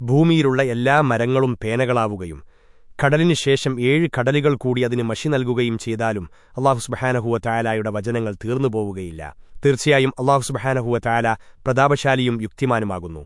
ഭൂമിയിലുള്ള എല്ലാ മരങ്ങളും പേനകളാവുകയും കടലിനു ശേഷം ഏഴ് കടലുകൾ കൂടി അതിന് മഷി നൽകുകയും ചെയ്താലും അള്ളാഹുസ്ബഹാനഹുവ തായാലായുടെ വചനങ്ങൾ തീർന്നുപോവുകയില്ല. തീർച്ചയായും അള്ളാഹുസ്ബഹാനഹുവ തായാല പ്രതാപശാലിയും യുക്തിമാനുമാകുന്നു.